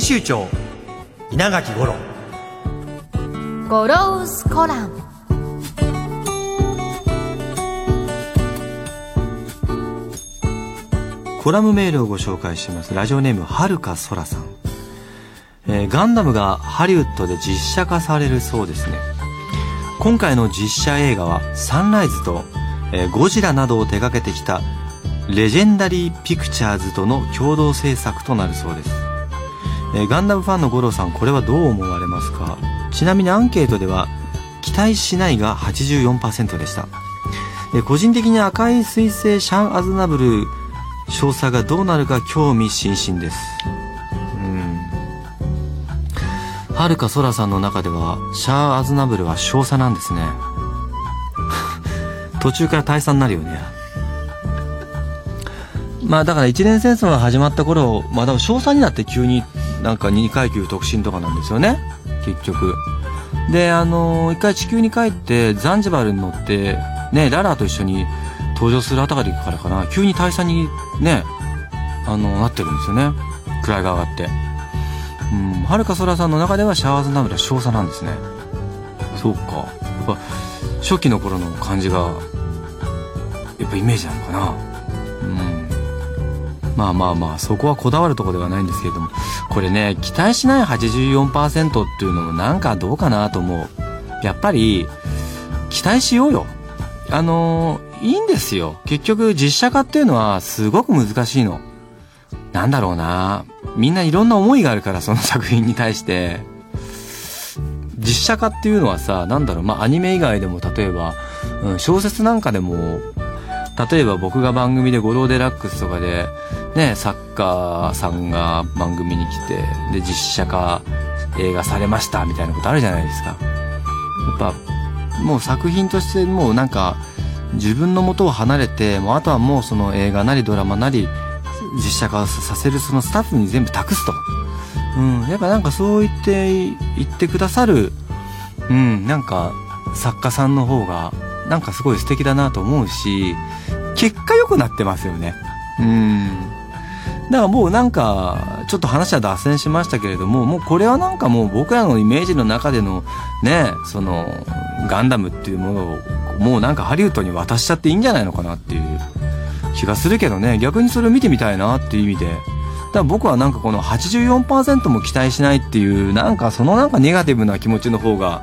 編集長稲垣五郎。ゴロウスコラム。コラムメールをご紹介します。ラジオネームはるかそらさん、えーガンダムがハリウッドで実写化されるそうですね。今回の実写映画はサンライズと、えーゴジラなどを手掛けてきたレジェンダリー・ピクチャーズとの共同制作となるそうです、えーガンダムファンの五郎さんこれはどう思われますか？ちなみにアンケートでは期待しないが84%でした。えー個人的に赤い彗星シャン・アズナブル詳細がどうなるか興味津々です。うん。はるかそらさんの中ではシャア・アズナブルは少佐なんですね。途中から大佐になるよね。まあだから一年戦争が始まった頃まあだから少佐になって急になんか2階級特進とかなんですよね。結局。であのー一回地球に帰ってザンジバルに乗ってねララと一緒に登場するあたりからかな。急に大佐にねあのなってるんですよね。位が上がって。うん。はるかそらさんの中ではシャワーズナブラ少佐なんですね。そうか。やっぱ初期の頃の感じがやっぱイメージなのかな。まあまあまあそこはこだわるとこではないんですけれどもこれね期待しない84%っていうのもなんかどうかなと思う。やっぱり期待しようよ。あのーいいんですよ。結局実写化っていうのはすごく難しいの。なんだろうな。みんないろんな思いがあるからその作品に対して。実写化っていうのはさなんだろう。まあアニメ以外でも例えば、うん、小説なんかでも例えば僕が番組で「ゴローデラックス」とかでね作家さんが番組に来てで実写化映画されましたみたいなことあるじゃないですかやっぱもう作品としてもうなんか自分の元を離れてもうあとはもうその映画なりドラマなり実写化させるそのスタッフに全部託すと。うん、やっぱなんかそう言って言ってくださる、うん、なんか作家さんの方がなんかすごい素敵だなと思うし、結果良くなってますよね。うん。だからもうなんか、ちょっと話は脱線しましたけれども、もうこれはなんかもう僕らのイメージの中でのね、その、ガンダムっていうものを、もうなんかハリウッドに渡しちゃっていいんじゃないのかなっていう気がするけどね、逆にそれを見てみたいなっていう意味で、だから僕はなんかこの84%も期待しないっていう、なんかそのなんかネガティブな気持ちの方が、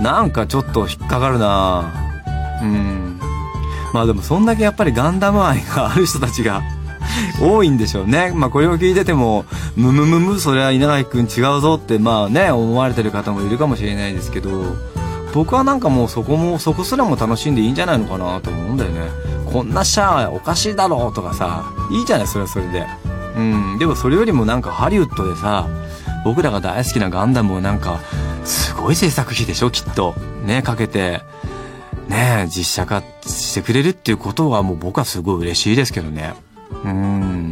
なんかちょっと引っかかるなうん。まあでもそんだけやっぱりガンダム愛がある人たちが多いんでしょうね。まあこれを聞いてても、むむむむ、それは稲垣くん違うぞってまあね、思われてる方もいるかもしれないですけど、僕はなんかもうそこも、そこすらも楽しんでいいんじゃないのかなと思うんだよね。こんなシャアおかしいだろうとかさ、いいじゃない、それはそれで。うん。でもそれよりもなんかハリウッドでさ、僕らが大好きなガンダムをなんか、すごい制作費でしょ、きっと。ね、かけて、ね、実写化してくれるっていうことはもう僕はすごい嬉しいですけどね。うん。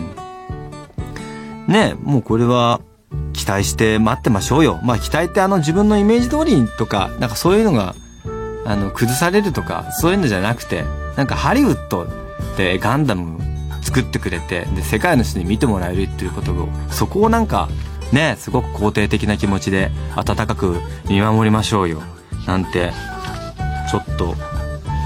ね、もうこれは期待して待ってましょうよ。まあ期待ってあの自分のイメージ通りとか、なんかそういうのが、あの、崩されるとか、そういうのじゃなくて、なんかハリウッドでガンダム作ってくれて、で、世界の人に見てもらえるっていうことを、そこをなんか、ね、すごく肯定的な気持ちで温かく見守りましょうよ。なんて、ちょっと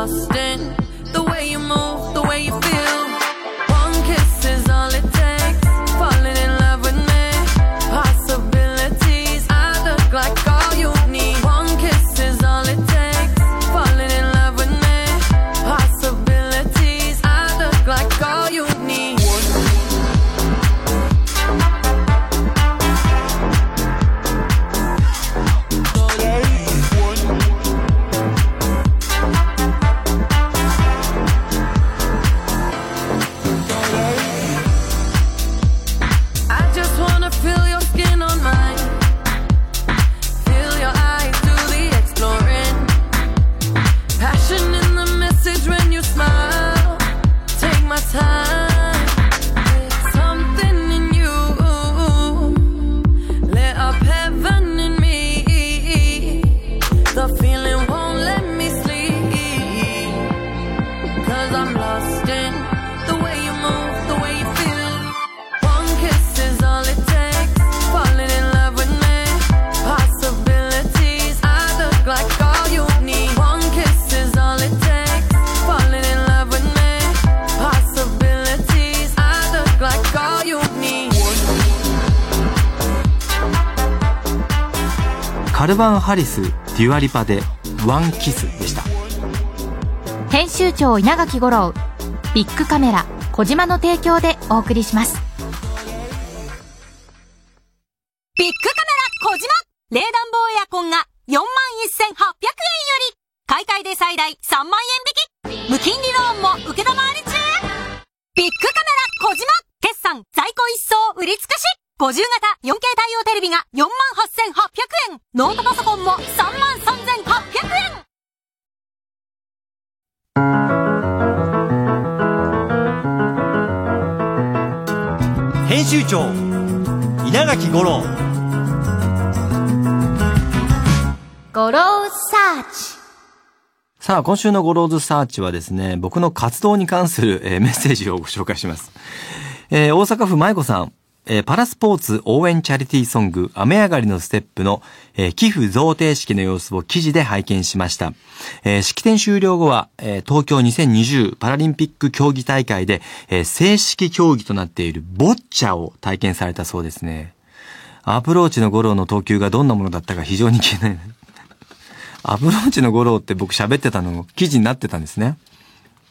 lost in バン・ハリス・デュアリパでワンキスでした。編集長稲垣吾郎ビッグカメラ小島の提供でお送りします。ビッグカメラ小島。冷暖房エアコンが4万1800円より。買い替えで最大3万円引き。無金利ローンも受けたまわり中。ビッグカメラ小島。決算在庫一掃売り尽くし。50型 4K 対応テレビが48,800円。ノートパソコンも33,800円。編集長稲垣吾郎。ゴローサーチ。さあ、今週のゴローズサーチはですね、僕の活動に関する、えーメッセージをご紹介します。えー大阪府舞子さん、えーパラスポーツ応援チャリティーソング、雨上がりのステップの、えー寄付贈呈式の様子を記事で拝見しました。えー式典終了後は、えー東京2020パラリンピック競技大会で、えー正式競技となっているボッチャを体験されたそうですね。アプローチのゴローの投球がどんなものだったか非常に気になる。アプローチのゴローって僕喋ってたの記事になってたんですね。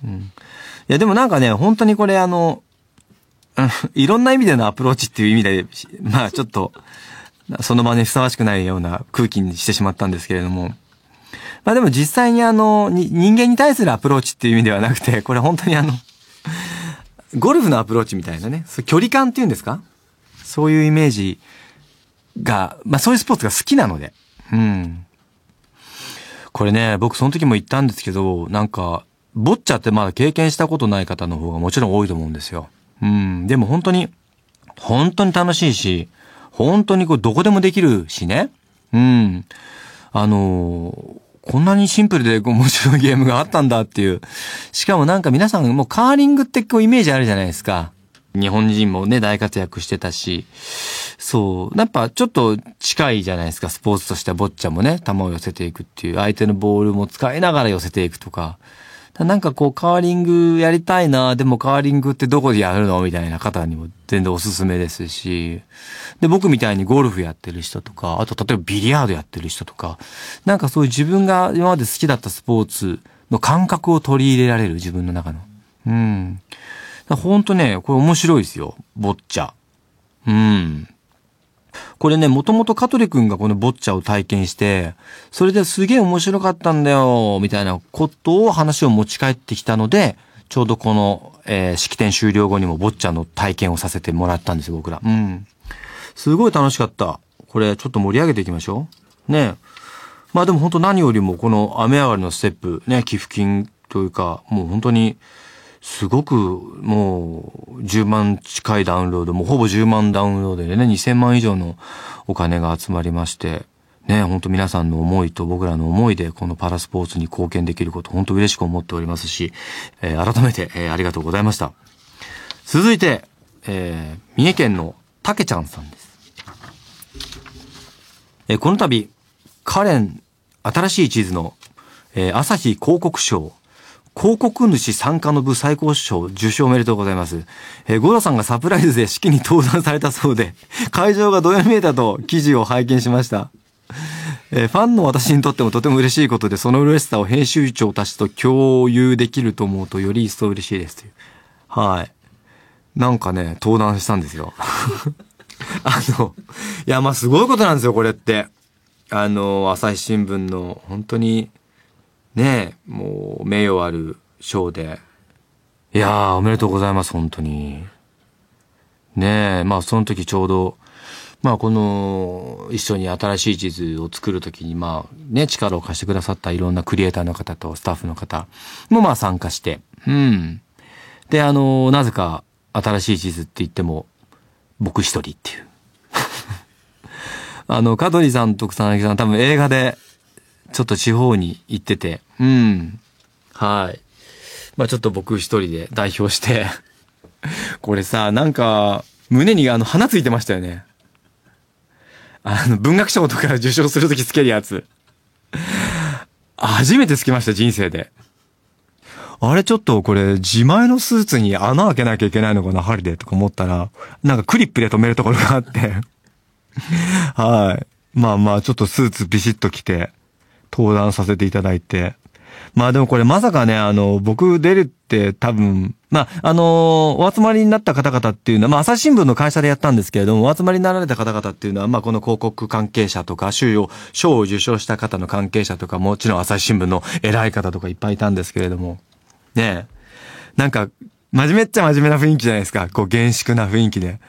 うん。いやでもなんかね、本当にこれあの、いろんな意味でのアプローチっていう意味で、まあちょっと、その場にふさわしくないような空気にしてしまったんですけれども。まあでも実際にあの、人間に対するアプローチっていう意味ではなくて、これ本当にあの、ゴルフのアプローチみたいなね、距離感っていうんですか？そういうイメージが、まあそういうスポーツが好きなので。うん。これね、僕その時も言ったんですけど、なんか、ボッチャってまだ経験したことない方の方がもちろん多いと思うんですよ。うん。でも本当に、本当に楽しいし、本当にこうどこでもできるしね。うん。あのーこんなにシンプルで面白いゲームがあったんだっていう。しかもなんか皆さんもうカーリングってこうイメージあるじゃないですか。日本人もね、大活躍してたし。そう。やっぱちょっと近いじゃないですか、スポーツとしてはボッチャもね、球を寄せていくっていう。相手のボールも使いながら寄せていくとか。なんかこう、カーリングやりたいな、でもカーリングってどこでやるのみたいな方にも全然おすすめですし。で、僕みたいにゴルフやってる人とか、あと例えばビリヤードやってる人とか、なんかそういう自分が今まで好きだったスポーツの感覚を取り入れられる自分の中の。うん。ほんとね、これ面白いですよ。ボッチャ。うん。これね、もともと香取くんがこのボッチャを体験して、それですげえ面白かったんだよ、みたいなことを話を持ち帰ってきたので、ちょうどこの、えー式典終了後にもボッチャの体験をさせてもらったんですよ、僕ら。うん。すごい楽しかった。これ、ちょっと盛り上げていきましょう。ねまあでも本当何よりもこの雨上がりのステップ、ね、寄付金というか、もう本当に、すごくもう10万近いダウンロード、もうほぼ10万ダウンロードでね、2000万以上のお金が集まりまして、ね、本当皆さんの思いと僕らの思いでこのパラスポーツに貢献できること、本当嬉しく思っておりますし、えー改めて、えーありがとうございました。続いて、えー三重県のたけちゃんさんです。えーこの度、カレン新しい地図の、えー朝日広告賞、広告主参加の部最高賞受賞おめでとうございます。えー、ゴロさんがサプライズで式に登壇されたそうで、会場がどよめいたと記事を拝見しました。えーファンの私にとってもとても嬉しいことで、その嬉しさを編集長たちと共有できると思うとより一層嬉しいですという。はい。なんかね、登壇したんですよ。あの、いや、ま、すごいことなんですよ、これって。あの、朝日新聞の、本当に、ね、もう、名誉ある賞で。いやー、おめでとうございます、本当に。ねえ、まあ、その時ちょうど、まあ、この、一緒に新しい地図を作るときに、まあ、ね、力を貸してくださったいろんなクリエイターの方とスタッフの方も、まあ、参加して、うん。で、あの、なぜか、新しい地図って言っても、僕一人っていう。あの、香取さんと草薙さん多分映画で、ちょっと地方に行ってて、うん。はい。まあちょっと僕一人で代表して、これさ、なんか、胸にあの、花ついてましたよね。あの、文学賞とか受賞するときつけるやつ。初めてつけました、人生で。あれちょっとこれ自前のスーツに穴開けなきゃいけないのかな、針でとか思ったら、なんかクリップで留めるところがあって。はい。まあまあ、ちょっとスーツビシッと着て、登壇させていただいて。まあでもこれまさかね、あの、僕出るって多分、まあ、あのお集まりになった方々っていうのは、まあ、朝日新聞の会社でやったんですけれども、お集まりになられた方々っていうのは、まあ、この広告関係者とか、賞を、賞を受賞した方の関係者とか、もちろん朝日新聞の偉い方とかいっぱいいたんですけれども、ねえ、なんか、真面目っちゃ真面目な雰囲気じゃないですか。こう、厳粛な雰囲気で。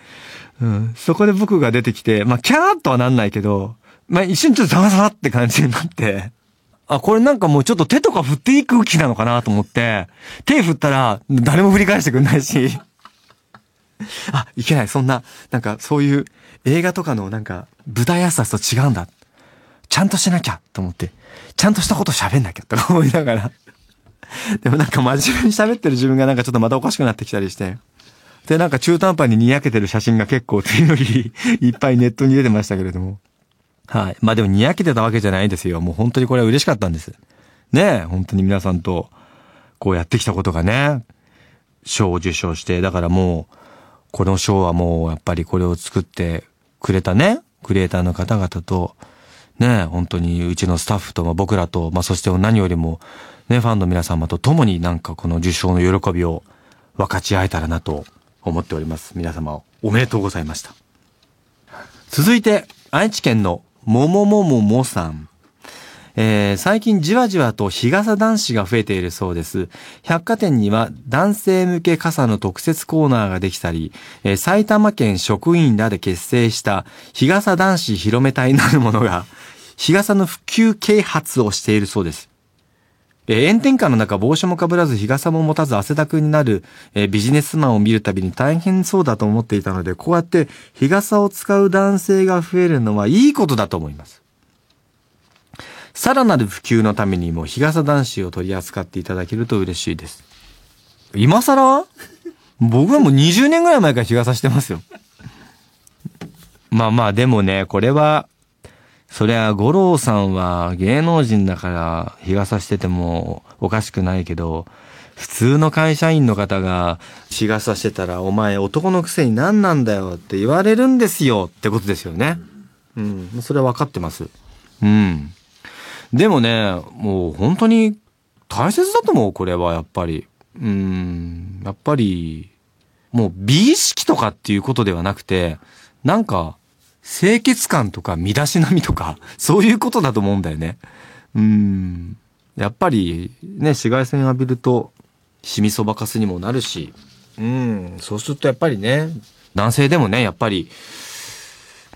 うん。そこで僕が出てきて、まあ、キャーっとはなんないけど、まあ、一瞬ちょっとざわざわって感じになって、あ、これなんかもうちょっと手とか振っていく気なのかなと思って、手振ったら誰も振り返してくんないし、あ、いけない、そんな、なんかそういう映画とかのなんか舞台挨拶と違うんだ。ちゃんとしなきゃと思って、ちゃんとしたこと喋んなきゃとか思いながら。でもなんか真面目に喋ってる自分がなんかちょっとまたおかしくなってきたりして。で、なんか中途半端ににやけてる写真が結構次の日いっぱいネットに出てましたけれども。はい。まあでもにやけてたわけじゃないですよ。もう本当にこれは嬉しかったんです。ねえ、本当に皆さんとこうやってきたことがね、賞を受賞して、だからもう、この賞はもうやっぱりこれを作ってくれたね、クリエイターの方々と、ねえ、本当にうちのスタッフと、まあ、僕らと、まあ、そして何よりも、ね、ファンの皆様と共になんかこの受賞の喜びを分かち合えたらなと思っております。皆様おめでとうございました。続いて、愛知県のもももももさん。えー最近じわじわと日傘男子が増えているそうです。百貨店には男性向け傘の特設コーナーができたり、えー埼玉県職員らで結成した日傘男子広め隊なるものが、日傘の普及啓発をしているそうです。えー炎天下の中帽子もかぶらず日傘も持たず汗だくになる、えービジネスマンを見るたびに大変そうだと思っていたので、こうやって日傘を使う男性が増えるのはいいことだと思います。さらなる普及のためにも日傘男子を取り扱っていただけると嬉しいです。今更？僕はもう20年ぐらい前から日傘してますよ。まあまあでもね、これは、そりゃ五郎さんは芸能人だから日傘しててもおかしくないけど、普通の会社員の方が日傘してたらお前男のくせに何なんだよって言われるんですよってことですよね。うん。それは分かってます。うん。でもね、もう本当に大切だと思う、これはやっぱり。うん。やっぱり、もう美意識とかっていうことではなくて、なんか、清潔感とか身だしなみとか、そういうことだと思うんだよね。うん。やっぱり、ね、紫外線浴びると、シミそばかすにもなるし、うん、そうするとやっぱりね、男性でもね、やっぱり、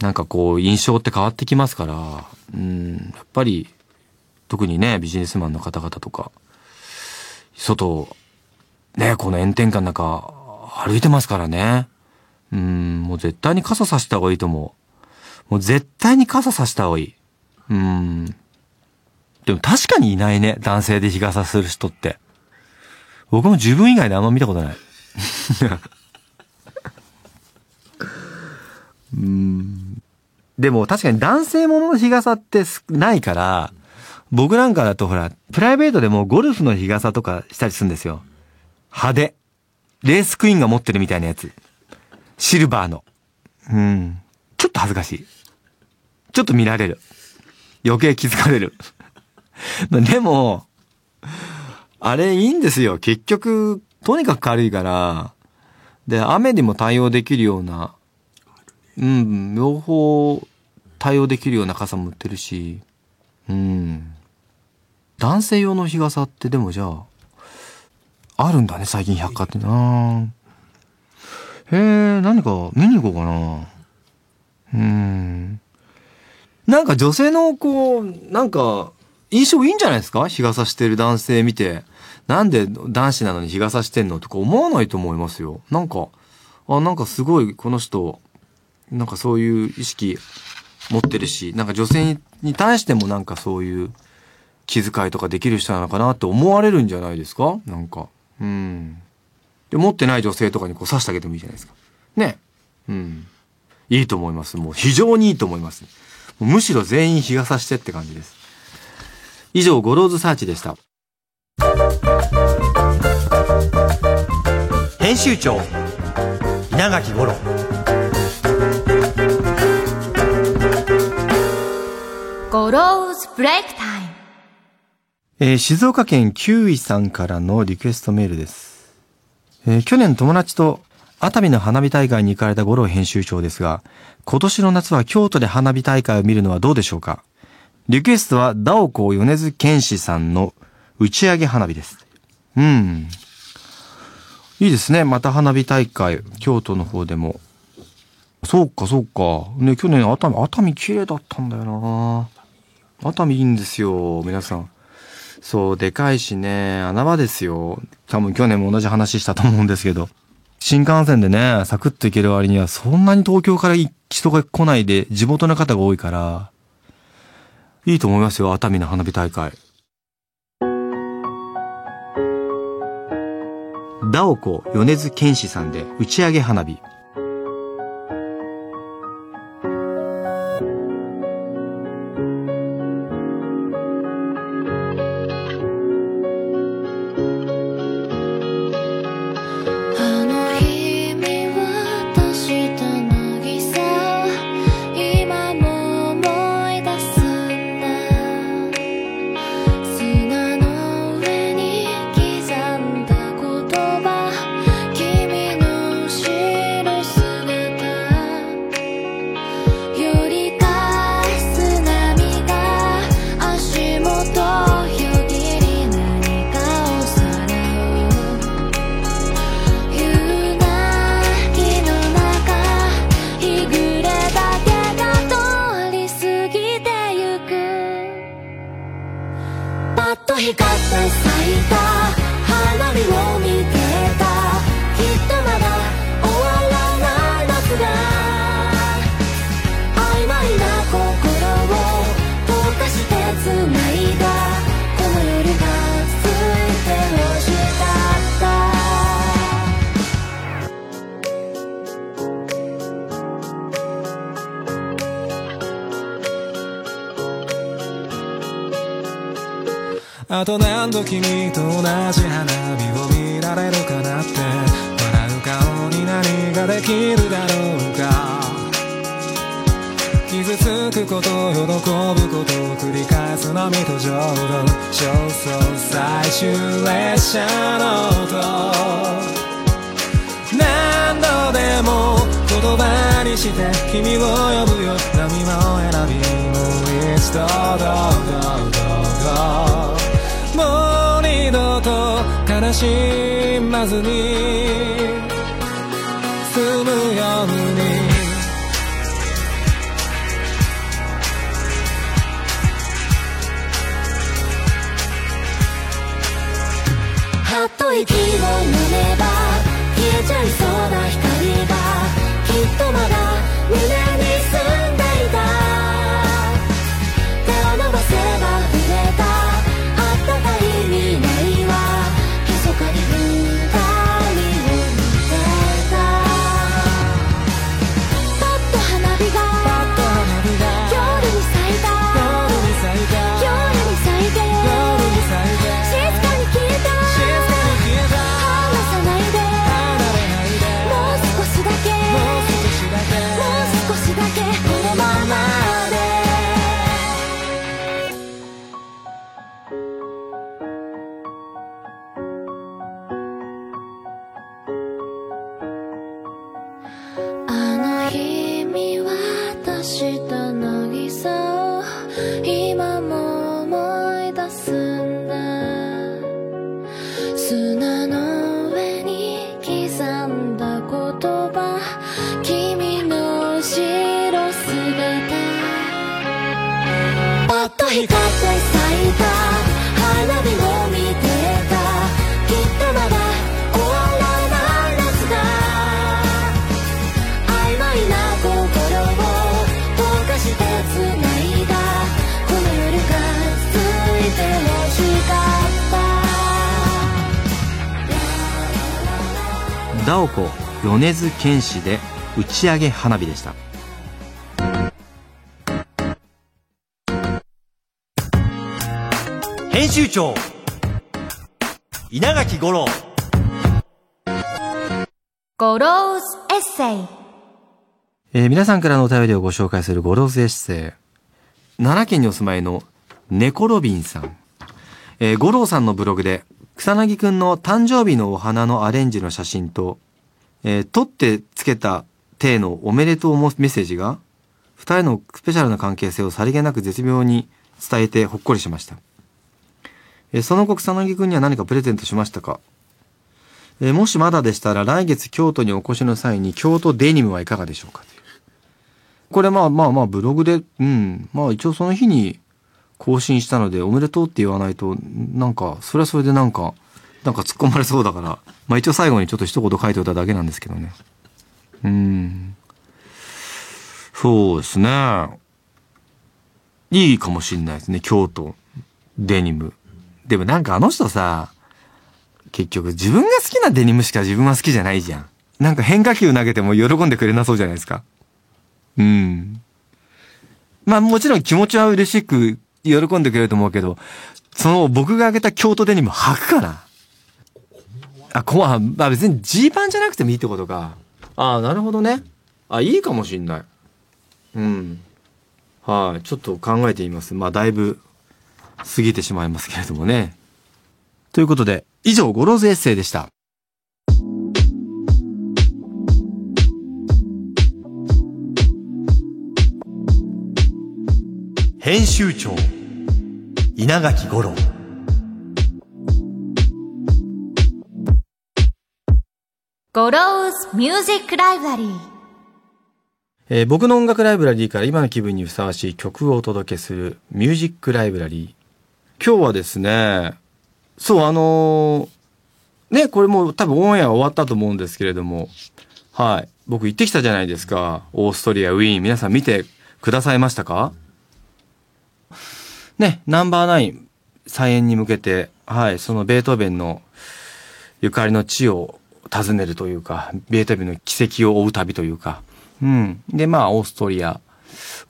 なんかこう、印象って変わってきますから、うん、やっぱり、特にね、ビジネスマンの方々とか、外、ね、この炎天下の中、歩いてますからね。うん、もう絶対に傘さした方がいいと思う。もう絶対に傘さした方がいい。うん。でも確かにいないね、男性で日傘する人って。僕も自分以外であんま見たことない。うん。でも確かに男性ものの日傘ってないから、僕なんかだとほら、プライベートでもゴルフの日傘とかしたりするんですよ。派手。レースクイーンが持ってるみたいなやつ。シルバーの。うん。ちょっと恥ずかしい。ちょっと見られる。余計気づかれる。でも、あれいいんですよ。結局、とにかく軽いから、で、雨にも対応できるような、うん、両方対応できるような傘も売ってるし、うん。男性用の日傘ってでもじゃあ、あるんだね、最近百貨店な。へえ、何か見に行こうかな。うん。なんか女性のこう、なんか、印象いいんじゃないですか？日傘してる男性見て。なんで男子なのに日傘してんの？とか思わないと思いますよ。なんか、あ、なんかすごいこの人、なんかそういう意識持ってるし、なんか女性に対してもなんかそういう気遣いとかできる人なのかなって思われるんじゃないですか？なんか。うん。で、持ってない女性とかにこう刺してあげてもいいじゃないですか。ね。うん。いいと思います。もう非常にいいと思います。むしろ全員日傘してって感じです。以上、ゴローズサーチでした。編集長稲垣吾郎ゴローズブレイクタイムえー静岡県九位さんからのリクエストメールです。えー去年友達と熱海の花火大会に行かれた吾郎編集長ですが、今年の夏は京都で花火大会を見るのはどうでしょうか？リクエストは DAOKO 米津玄師さんの打ち上げ花火です。うん。いいですね。また花火大会、京都の方でも。そうか、そうか。ね、去年熱海、熱海綺麗だったんだよな熱海いいんですよ、皆さん。そう、でかいしね、穴場ですよ。多分去年も同じ話したと思うんですけど。新幹線でね、サクッと行ける割には、そんなに東京から人が来ないで、地元の方が多いから、いいと思いますよ、熱海の花火大会。ダオコ米津玄師さんで打ち上げ花火。あと何度君と同じ花火を見られるかなって。笑う顔に何ができるだろうか。傷つくこと喜ぶこと繰り返す波と浄土。焦燥最終列車の音。何度でも言葉にして君を呼ぶよ。波も選びもう一度どうどうどうどうもう二度と悲しまずに済むように。はっと息を飲めば消えちゃいそうな光がきっとまだ胸DAOKO 米津玄師で打ち上げ花火でした。編集長稲垣吾郎ゴローズエッセイえー皆さんからのお便りをご紹介するゴローズエッセイ。奈良県にお住まいのネコロビンさん。えー五郎さんのブログで、草薙くんの誕生日のお花のアレンジの写真と、えー取ってつけた体のおめでとうメッセージが、二人のスペシャルな関係性をさりげなく絶妙に伝えてほっこりしました。えーその後草薙くんには何かプレゼントしましたか？えーもしまだでしたら来月京都にお越しの際に京都デニムはいかがでしょうか？これまあまあまあブログで、うん、まあ一応その日に更新したのでおめでとうって言わないと、なんか、それはそれでなんか、なんか突っ込まれそうだから、まあ一応最後にちょっと一言書いておいただけなんですけどね。うん。そうですね。いいかもしんないですね、京都、デニム。でもなんかあの人さ、結局自分が好きなデニムしか自分は好きじゃないじゃん。なんか変化球投げても喜んでくれなそうじゃないですか。うん。まあもちろん気持ちは嬉しく喜んでくれると思うけど、その僕が挙げた京都デニム履くかな？あ、こまあ、まあ別にジーパンじゃなくてもいいってことか。ああ、なるほどね。あ、いいかもしんない。うん。はい、ちょっと考えてみます。まあだいぶ過ぎてしまいますけれどもね。ということで、以上、ゴローズエッセイでした。編集長稲垣吾郎ゴローズミュージックライブラリー。えー僕の音楽ライブラリーから今の気分にふさわしい曲をお届けするミュージックライブラリー。今日はですね、そう、あのーね、これもう多分オンエア終わったと思うんですけれども、はい。僕行ってきたじゃないですか。オーストリア、ウィーン。皆さん見てくださいましたか？ね、ナンバーナイン再演に向けて、はい、そのベートーベンのゆかりの地を訪ねるというか、ベートーベンの奇跡を追う旅というか、うん。で、まあ、オーストリア、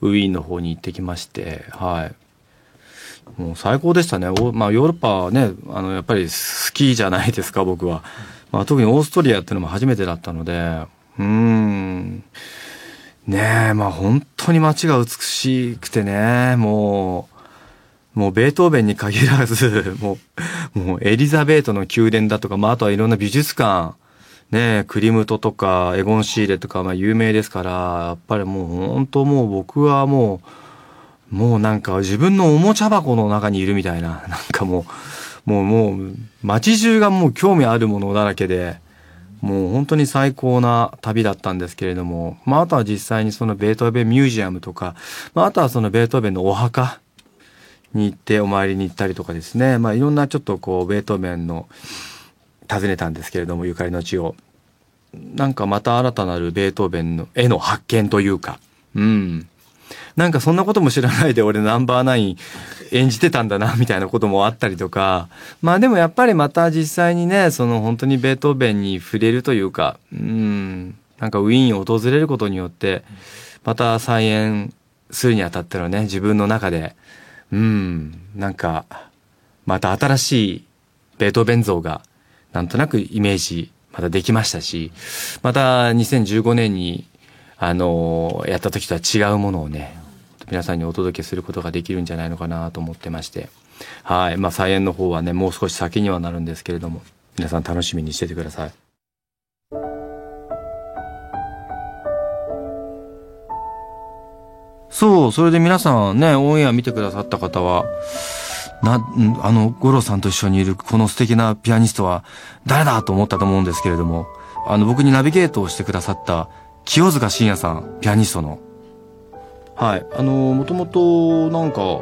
ウィーンの方に行ってきまして、はい。もう最高でしたね。まあ、ヨーロッパはね、あの、やっぱり好きじゃないですか、僕は。まあ、特にオーストリアっていうのも初めてだったので、うーん。ねえ、まあ本当に街が美しくてね、もう、もうベートーベンに限らず、もう、もうエリザベートの宮殿だとか、まああとはいろんな美術館、ね、クリムトとかエゴンシーレとか、まあ有名ですから、やっぱりもう本当もう僕はもう、もうなんか自分のおもちゃ箱の中にいるみたいな、なんかもう、もうもう街中がもう興味あるものだらけで、もう本当に最高な旅だったんですけれども、まああとは実際にそのベートーベンミュージアムとか、まああとはそのベートーベンのお墓に行ってお参りに行ったりとかですね、まあいろんなちょっとこうベートーベンの訪ねたんですけれども、ゆかりの地を。なんかまた新たなるベートーベンの絵の発見というか、うん。なんかそんなことも知らないで俺ナンバーナイン演じてたんだなみたいなこともあったりとか、まあでもやっぱりまた実際にね、その本当にベートーベンに触れるというか、うん、なんかウィーンを訪れることによって、また再演するにあたってのね、自分の中で、うん、なんか、また新しいベートーベン像が、なんとなくイメージ、またできましたし、また2015年に、あのやった時とは違うものをね、皆さんにお届けすることができるんじゃないのかなと思ってまして。はい。まあ、再演の方はね、もう少し先にはなるんですけれども、皆さん楽しみにしててください。そう、それで皆さんね、オンエア見てくださった方は、な、あの、五郎さんと一緒にいるこの素敵なピアニストは誰だと思ったと思うんですけれども、あの、僕にナビゲートをしてくださった清塚信也さん、ピアニストの。はい。あの、もともと、なんか、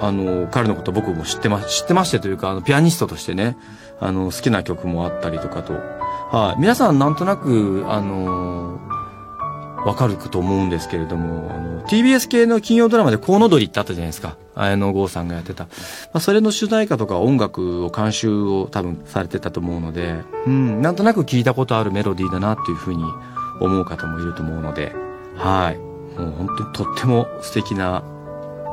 あの、彼のこと僕も知ってま、知ってましてというか、あの、ピアニストとしてね、あの、好きな曲もあったりとかと。はい。皆さんなんとなく、あの、わかると思うんですけれども、あの、TBS 系の金曜ドラマでコウノドリってあったじゃないですか。綾野剛さんがやってた。まあ、それの主題歌とか音楽を監修を多分されてたと思うので、うん、なんとなく聞いたことあるメロディーだなっていうふうに思う方もいると思うので、はい。もう本当にとっても素敵な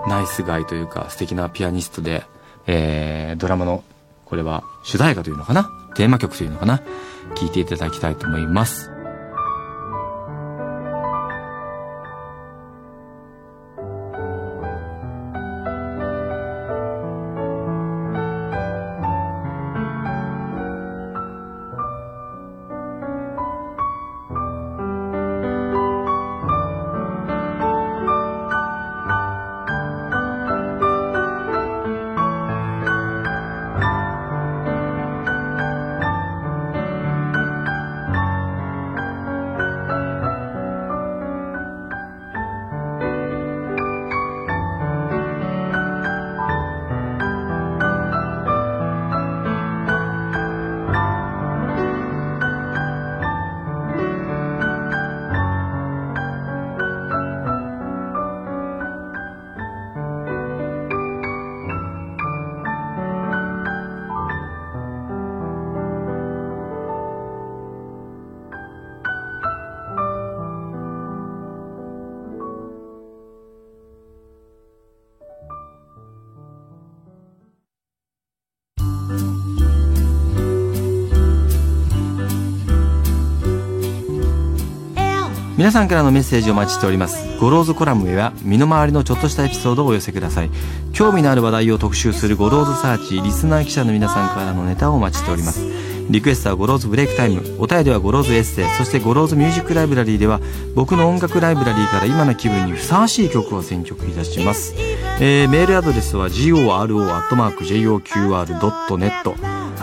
ナイスガイというか素敵なピアニストで、えー、ドラマの、これは主題歌というのかな？テーマ曲というのかな？聞いていただきたいと思います。皆さんからのメッセージをお待ちしております。ゴローズコラムへは身の回りのちょっとしたエピソードをお寄せください。興味のある話題を特集するゴローズサーチリスナー記者の皆さんからのネタをお待ちしております。リクエストはゴローズブレイクタイム。お便りはゴローズエッセイ。そしてゴローズミュージックライブラリーでは僕の音楽ライブラリーから今の気分にふさわしい曲を選曲いたします、えーメールアドレスは goro.joqr.net